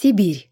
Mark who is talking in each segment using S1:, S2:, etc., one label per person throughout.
S1: Сибирь.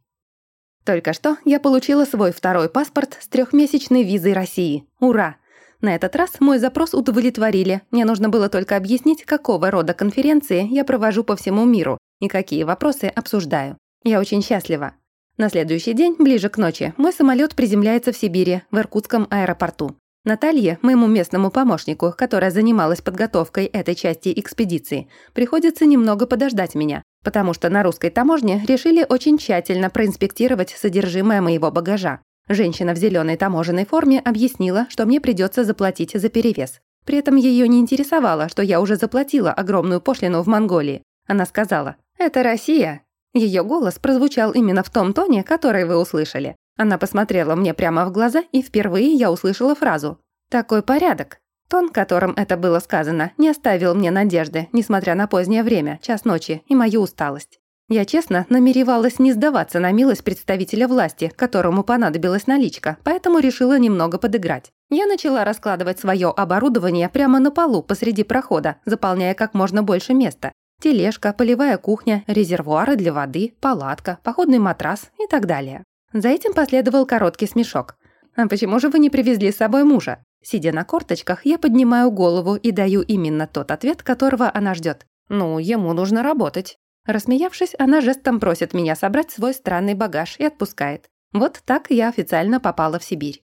S1: Только что я получила свой второй паспорт с трехмесячной визой России. Ура! На этот раз мой запрос удовлетворили. Мне нужно было только объяснить, какого рода конференции я провожу по всему миру и какие вопросы обсуждаю. Я очень счастлива. На следующий день, ближе к ночи, мой самолет приземляется в Сибири, в Иркутском аэропорту. Наталье, моему местному помощнику, которая занималась подготовкой этой части экспедиции, приходится немного подождать меня, потому что на русской таможне решили очень тщательно проинспектировать содержимое моего багажа. Женщина в зеленой таможенной форме объяснила, что мне придется заплатить за перевес. При этом ее не интересовало, что я уже заплатила огромную пошлину в Монголии. Она сказала «Это Россия, ее голос прозвучал именно в том тоне, который вы услышали. Она посмотрела мне прямо в глаза, и впервые я услышала фразу «Такой порядок». Тон, которым это было сказано, не оставил мне надежды, несмотря на позднее время, час ночи, и мою усталость. Я честно намеревалась не сдаваться на милость представителя власти, которому понадобилась наличка, поэтому решила немного подыграть. Я начала раскладывать свое оборудование прямо на полу посреди прохода, заполняя как можно больше места. Тележка, полевая кухня, резервуары для воды, палатка, походный матрас и так далее. За этим последовал короткий смешок. «А почему же вы не привезли с собой мужа?» Сидя на корточках, я поднимаю голову и даю именно тот ответ, которого она ждет. «Ну, ему нужно работать». Рассмеявшись, она жестом просит меня собрать свой странный багаж и отпускает. Вот так я официально попала в Сибирь.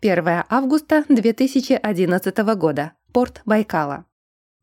S1: 1 августа 2011 года. Порт Байкала.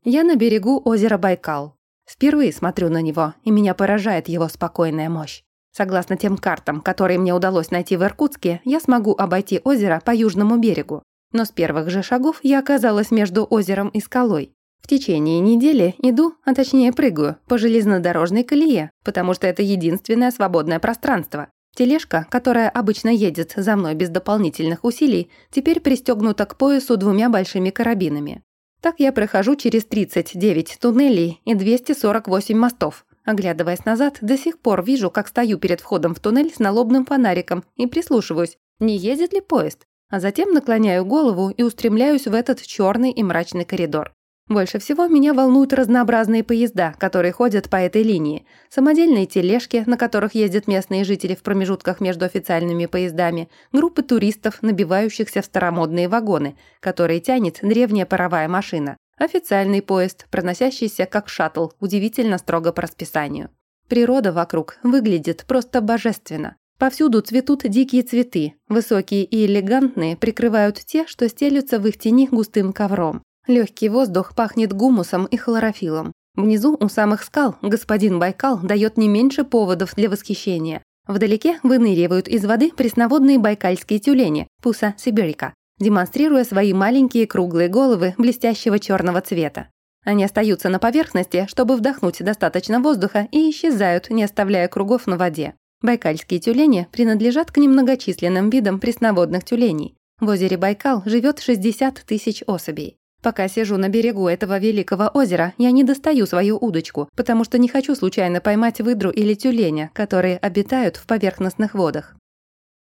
S1: Я на берегу озера Байкал. Впервые смотрю на него, и меня поражает его спокойная мощь. Согласно тем картам, которые мне удалось найти в Иркутске, я смогу обойти озеро по южному берегу. Но с первых же шагов я оказалась между озером и скалой. В течение недели иду, а точнее прыгаю, по железнодорожной колее, потому что это единственное свободное пространство. Тележка, которая обычно едет за мной без дополнительных усилий, теперь пристегнута к поясу двумя большими карабинами. Так я прохожу через 39 туннелей и 248 мостов. Оглядываясь назад, до сих пор вижу, как стою перед входом в туннель с налобным фонариком и прислушиваюсь, не едет ли поезд. А затем наклоняю голову и устремляюсь в этот черный и мрачный коридор. Больше всего меня волнуют разнообразные поезда, которые ходят по этой линии, самодельные тележки, на которых ездят местные жители в промежутках между официальными поездами, группы туристов, набивающихся в старомодные вагоны, которые тянет древняя паровая машина, официальный поезд, проносящийся как шаттл, удивительно строго по расписанию. Природа вокруг выглядит просто божественно. Повсюду цветут дикие цветы, высокие и элегантные прикрывают те, что стелются в их тени густым ковром. Легкий воздух пахнет гумусом и хлорофилом. Внизу, у самых скал, господин Байкал дает не меньше поводов для восхищения. Вдалеке выныривают из воды пресноводные байкальские тюлени, пуса сибирика, демонстрируя свои маленькие круглые головы блестящего черного цвета. Они остаются на поверхности, чтобы вдохнуть достаточно воздуха и исчезают, не оставляя кругов на воде. Байкальские тюлени принадлежат к немногочисленным видам пресноводных тюленей. В озере Байкал живет 60 тысяч особей. Пока сижу на берегу этого великого озера, я не достаю свою удочку, потому что не хочу случайно поймать выдру или тюленя, которые обитают в поверхностных водах.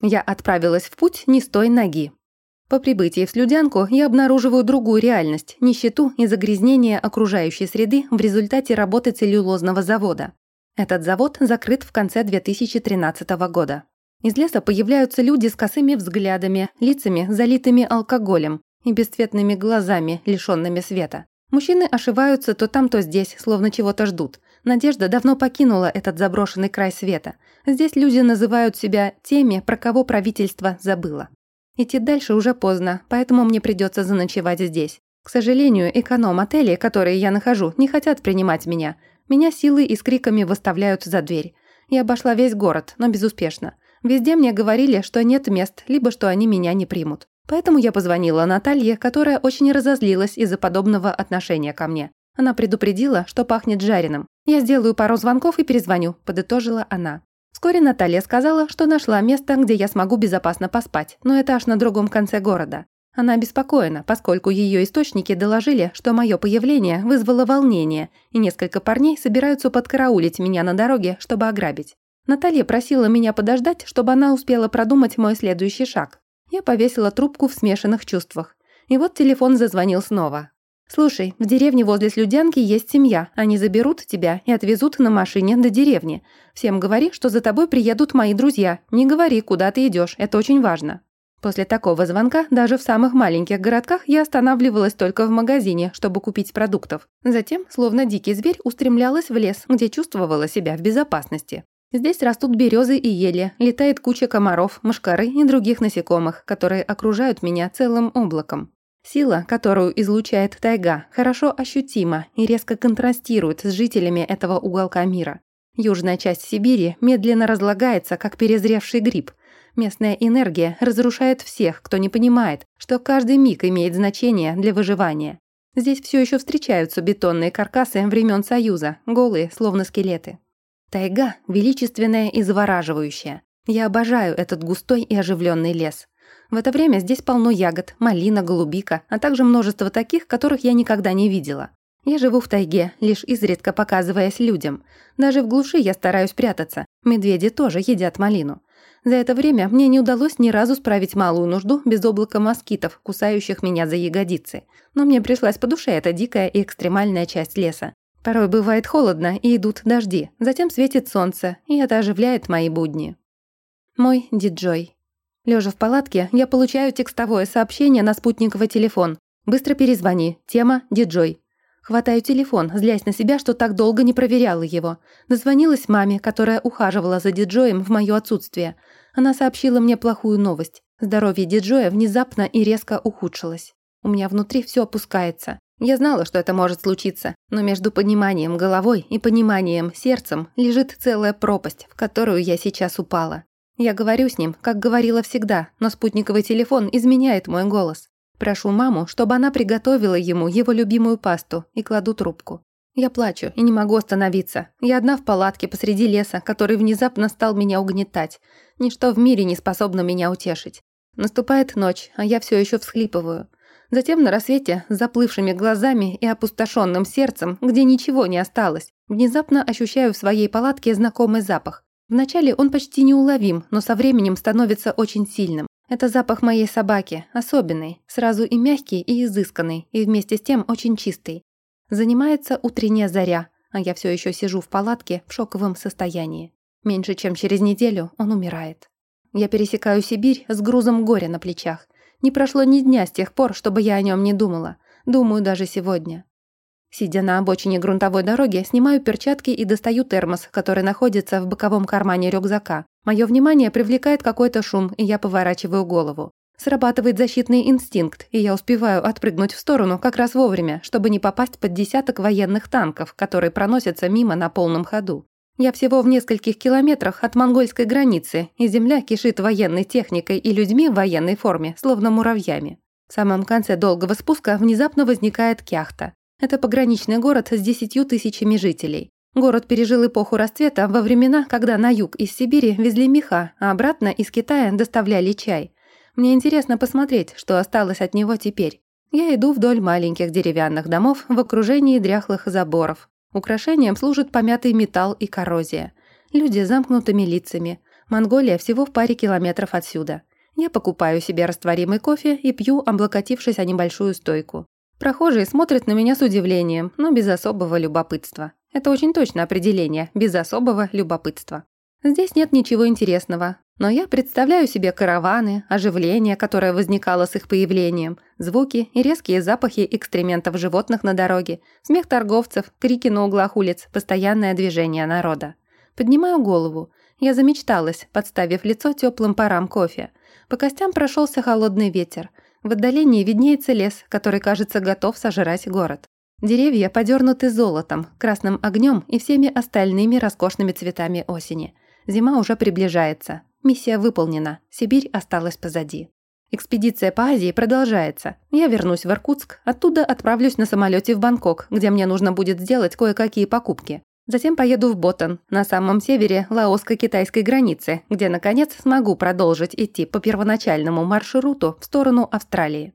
S1: Я отправилась в путь не с той ноги. По прибытии в Слюдянку я обнаруживаю другую реальность – нищету и загрязнение окружающей среды в результате работы целлюлозного завода. Этот завод закрыт в конце 2013 года. Из леса появляются люди с косыми взглядами, лицами, залитыми алкоголем, и бесцветными глазами, лишёнными света. Мужчины ошиваются то там, то здесь, словно чего-то ждут. Надежда давно покинула этот заброшенный край света. Здесь люди называют себя теми, про кого правительство забыло. Идти дальше уже поздно, поэтому мне придется заночевать здесь. К сожалению, эконом-отели, которые я нахожу, не хотят принимать меня. Меня силой и с криками выставляют за дверь. Я обошла весь город, но безуспешно. Везде мне говорили, что нет мест, либо что они меня не примут. Поэтому я позвонила Наталье, которая очень разозлилась из-за подобного отношения ко мне. Она предупредила, что пахнет жареным. «Я сделаю пару звонков и перезвоню», – подытожила она. Вскоре Наталья сказала, что нашла место, где я смогу безопасно поспать, но это аж на другом конце города. Она обеспокоена, поскольку ее источники доложили, что мое появление вызвало волнение, и несколько парней собираются подкараулить меня на дороге, чтобы ограбить. Наталья просила меня подождать, чтобы она успела продумать мой следующий шаг. Я повесила трубку в смешанных чувствах. И вот телефон зазвонил снова. «Слушай, в деревне возле Слюдянки есть семья. Они заберут тебя и отвезут на машине до деревни. Всем говори, что за тобой приедут мои друзья. Не говори, куда ты идешь. Это очень важно». После такого звонка даже в самых маленьких городках я останавливалась только в магазине, чтобы купить продуктов. Затем, словно дикий зверь, устремлялась в лес, где чувствовала себя в безопасности. Здесь растут березы и ели, летает куча комаров, мошкары и других насекомых, которые окружают меня целым облаком. Сила, которую излучает тайга, хорошо ощутима и резко контрастирует с жителями этого уголка мира. Южная часть Сибири медленно разлагается, как перезревший гриб – Местная энергия разрушает всех, кто не понимает, что каждый миг имеет значение для выживания. Здесь все еще встречаются бетонные каркасы времен Союза, голые, словно скелеты. Тайга величественная и завораживающая. Я обожаю этот густой и оживленный лес. В это время здесь полно ягод, малина, голубика, а также множество таких, которых я никогда не видела. Я живу в тайге, лишь изредка показываясь людям. Даже в глуши я стараюсь прятаться. Медведи тоже едят малину. За это время мне не удалось ни разу справить малую нужду без облака москитов, кусающих меня за ягодицы. Но мне пришлась по душе эта дикая и экстремальная часть леса. Порой бывает холодно и идут дожди, затем светит солнце, и это оживляет мои будни. Мой диджой. Лежа в палатке, я получаю текстовое сообщение на спутниковый телефон. «Быстро перезвони. Тема – диджой. Хватаю телефон, злясь на себя, что так долго не проверяла его. Дозвонилась маме, которая ухаживала за диджоем в моё отсутствие. Она сообщила мне плохую новость. Здоровье диджоя внезапно и резко ухудшилось. У меня внутри всё опускается. Я знала, что это может случиться, но между пониманием головой и пониманием сердцем лежит целая пропасть, в которую я сейчас упала. Я говорю с ним, как говорила всегда, но спутниковый телефон изменяет мой голос. Прошу маму, чтобы она приготовила ему его любимую пасту и кладу трубку. Я плачу и не могу остановиться. Я одна в палатке посреди леса, который внезапно стал меня угнетать. Ничто в мире не способно меня утешить. Наступает ночь, а я все еще всхлипываю. Затем на рассвете, с заплывшими глазами и опустошенным сердцем, где ничего не осталось, внезапно ощущаю в своей палатке знакомый запах. Вначале он почти неуловим, но со временем становится очень сильным. Это запах моей собаки, особенный, сразу и мягкий, и изысканный, и вместе с тем очень чистый. Занимается утренняя заря, а я все еще сижу в палатке в шоковом состоянии. Меньше чем через неделю он умирает. Я пересекаю Сибирь с грузом горя на плечах. Не прошло ни дня с тех пор, чтобы я о нем не думала. Думаю даже сегодня. Сидя на обочине грунтовой дороги, снимаю перчатки и достаю термос, который находится в боковом кармане рюкзака. Мое внимание привлекает какой-то шум, и я поворачиваю голову. Срабатывает защитный инстинкт, и я успеваю отпрыгнуть в сторону как раз вовремя, чтобы не попасть под десяток военных танков, которые проносятся мимо на полном ходу. Я всего в нескольких километрах от монгольской границы, и земля кишит военной техникой и людьми в военной форме, словно муравьями. В самом конце долгого спуска внезапно возникает кяхта. Это пограничный город с десятью тысячами жителей. Город пережил эпоху расцвета во времена, когда на юг из Сибири везли меха, а обратно из Китая доставляли чай. Мне интересно посмотреть, что осталось от него теперь. Я иду вдоль маленьких деревянных домов в окружении дряхлых заборов. Украшением служит помятый металл и коррозия. Люди с замкнутыми лицами. Монголия всего в паре километров отсюда. Я покупаю себе растворимый кофе и пью, облокотившись о небольшую стойку. Прохожие смотрят на меня с удивлением, но без особого любопытства. Это очень точное определение, без особого любопытства. Здесь нет ничего интересного, но я представляю себе караваны, оживление, которое возникало с их появлением, звуки и резкие запахи экстрементов животных на дороге, смех торговцев, крики на углах улиц, постоянное движение народа. Поднимаю голову. Я замечталась, подставив лицо теплым парам кофе. По костям прошелся холодный ветер. В отдалении виднеется лес, который, кажется, готов сожрать город. Деревья подернуты золотом, красным огнем и всеми остальными роскошными цветами осени. Зима уже приближается. Миссия выполнена. Сибирь осталась позади. Экспедиция по Азии продолжается. Я вернусь в Иркутск, оттуда отправлюсь на самолете в Бангкок, где мне нужно будет сделать кое-какие покупки. Затем поеду в Ботан, на самом севере лаоско-китайской границы, где, наконец, смогу продолжить идти по первоначальному маршруту в сторону Австралии.